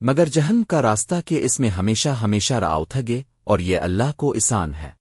مگر جہن کا راستہ کہ اس میں ہمیشہ ہمیشہ راؤ تھگے اور یہ اللہ کو اسان ہے۔